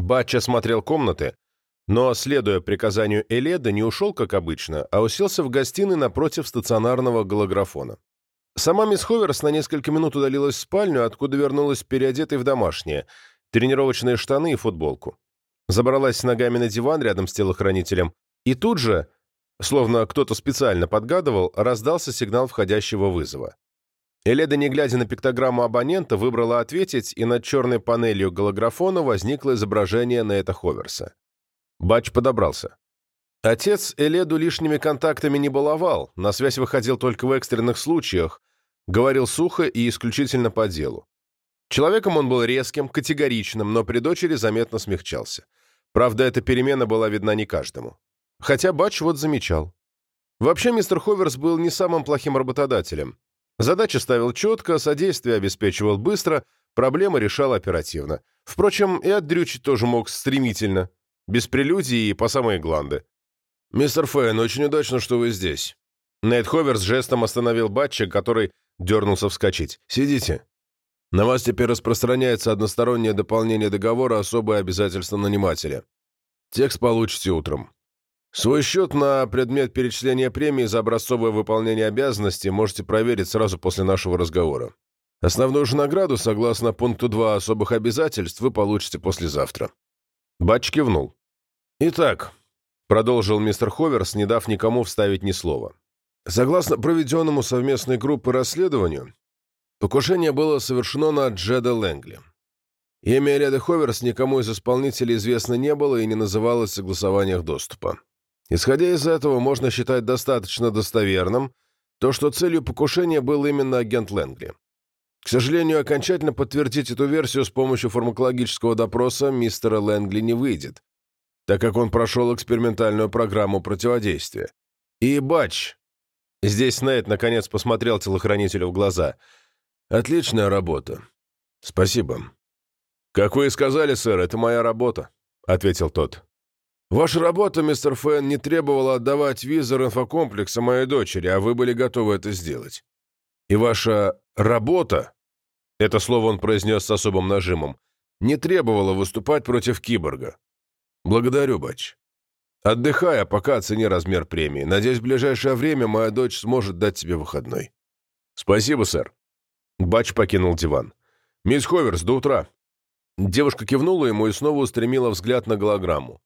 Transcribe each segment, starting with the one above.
Батч осмотрел комнаты, но, следуя приказанию Эледа, не ушел, как обычно, а уселся в гостиной напротив стационарного голографона. Сама мисс Ховерс на несколько минут удалилась в спальню, откуда вернулась переодетой в домашнее, тренировочные штаны и футболку. Забралась с ногами на диван рядом с телохранителем, и тут же, словно кто-то специально подгадывал, раздался сигнал входящего вызова. Эледа, не глядя на пиктограмму абонента, выбрала ответить, и над черной панелью голографона возникло изображение Нейта Ховерса. Бач подобрался. Отец Эледу лишними контактами не баловал, на связь выходил только в экстренных случаях, говорил сухо и исключительно по делу. Человеком он был резким, категоричным, но при дочери заметно смягчался. Правда, эта перемена была видна не каждому. Хотя Бач вот замечал. Вообще, мистер Ховерс был не самым плохим работодателем. Задачи ставил четко, содействие обеспечивал быстро, проблемы решал оперативно. Впрочем, и отдрючить тоже мог стремительно, без прелюдий и по самые гланды. «Мистер Фэйн, очень удачно, что вы здесь». Нейт Ховерс жестом остановил Батча, который дернулся вскочить. «Сидите. На вас теперь распространяется одностороннее дополнение договора особое обязательство нанимателя. Текст получите утром. Свой счет на предмет перечисления премии за образцовое выполнение обязанностей можете проверить сразу после нашего разговора. Основную же награду, согласно пункту 2 особых обязательств, вы получите послезавтра». Батч кивнул. «Итак», — продолжил мистер Ховерс, не дав никому вставить ни слова, «согласно проведенному совместной группой расследованию, покушение было совершено на Джеда Лэнгли. Имя Эледа Ховерс никому из исполнителей известно не было и не называлось в согласованиях доступа. Исходя из этого, можно считать достаточно достоверным то, что целью покушения был именно агент Лэнгли. К сожалению, окончательно подтвердить эту версию с помощью фармакологического допроса мистера Лэнгли не выйдет, так как он прошел экспериментальную программу противодействия. И Бач... Здесь Нейт наконец посмотрел телохранителю в глаза. «Отличная работа. Спасибо». «Как вы и сказали, сэр, это моя работа», — ответил тот. Ваша работа, мистер Фэн, не требовала отдавать визор инфокомплекса моей дочери, а вы были готовы это сделать. И ваша работа, это слово он произнес с особым нажимом, не требовала выступать против киборга. Благодарю, Бач. Отдыхай, а пока оцени размер премии. Надеюсь, в ближайшее время моя дочь сможет дать тебе выходной. Спасибо, сэр. Бач покинул диван. Мисс Ховерс, до утра. Девушка кивнула ему и снова устремила взгляд на голограмму.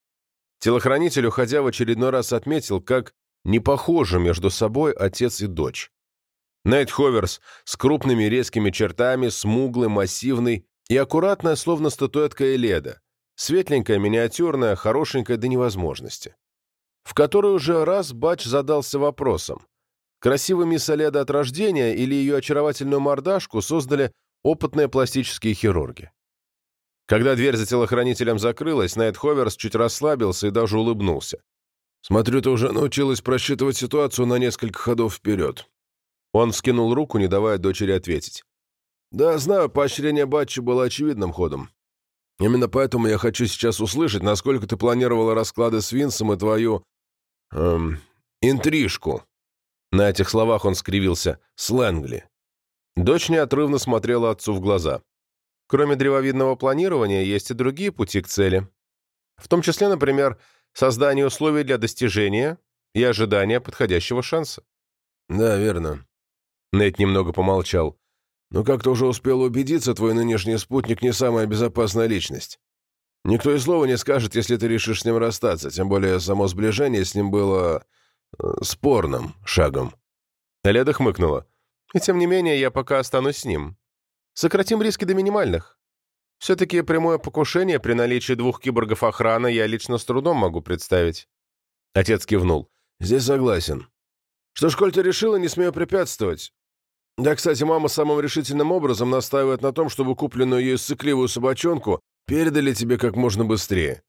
Телохранитель, уходя в очередной раз, отметил, как не похожи между собой отец и дочь. Найт Ховерс с крупными резкими чертами, смуглый, массивный и аккуратная, словно статуэтка Эледа, светленькая, миниатюрная, хорошенькая до невозможности. В которой уже раз Бач задался вопросом, красивый мисс Эледа от рождения или ее очаровательную мордашку создали опытные пластические хирурги. Когда дверь за телохранителем закрылась, Найт Ховерс чуть расслабился и даже улыбнулся. «Смотрю, ты уже научилась просчитывать ситуацию на несколько ходов вперед». Он вскинул руку, не давая дочери ответить. «Да, знаю, поощрение Батча было очевидным ходом. Именно поэтому я хочу сейчас услышать, насколько ты планировала расклады с Винсом и твою... Эм, интрижку». На этих словах он скривился. «Сленгли». Дочь неотрывно смотрела отцу в глаза. Кроме древовидного планирования, есть и другие пути к цели. В том числе, например, создание условий для достижения и ожидания подходящего шанса. «Да, верно». Нейт немного помолчал. «Но как ты уже успел убедиться, твой нынешний спутник не самая безопасная личность. Никто и слова не скажет, если ты решишь с ним расстаться, тем более само сближение с ним было... Э, спорным шагом». Леда хмыкнула. «И тем не менее, я пока останусь с ним. Сократим риски до минимальных. Все-таки прямое покушение при наличии двух киборгов охраны я лично с трудом могу представить. Отец кивнул. Здесь согласен. Что ж, коль ты решила, не смею препятствовать. Да, кстати, мама самым решительным образом настаивает на том, чтобы купленную ею сыкливую собачонку передали тебе как можно быстрее.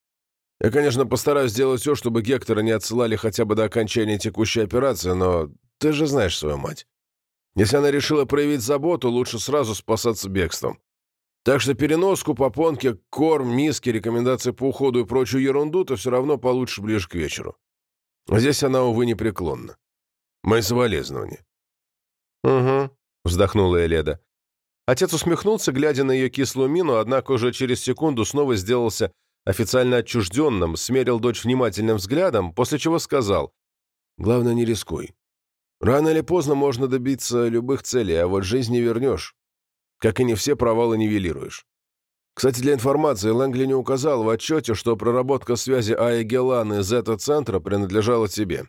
Я, конечно, постараюсь сделать все, чтобы Гектора не отсылали хотя бы до окончания текущей операции, но ты же знаешь свою мать. Если она решила проявить заботу, лучше сразу спасаться бегством. Так что переноску, попонки, корм, миски, рекомендации по уходу и прочую ерунду ты все равно получишь ближе к вечеру. Здесь она, увы, непреклонна. Мои соболезнования. «Угу», — вздохнула Эледа. Отец усмехнулся, глядя на ее кислую мину, однако уже через секунду снова сделался официально отчужденным, смерил дочь внимательным взглядом, после чего сказал «Главное, не рискуй. Рано или поздно можно добиться любых целей, а вот жизнь не вернешь. Как и не все провалы нивелируешь. Кстати, для информации, Лэнгли не указал в отчете, что проработка связи Аи Гелан и Зета-центра принадлежала тебе.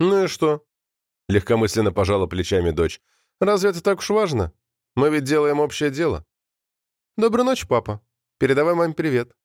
«Ну и что?» — легкомысленно пожала плечами дочь. «Разве это так уж важно? Мы ведь делаем общее дело». «Доброй ночи, папа. Передавай маме привет».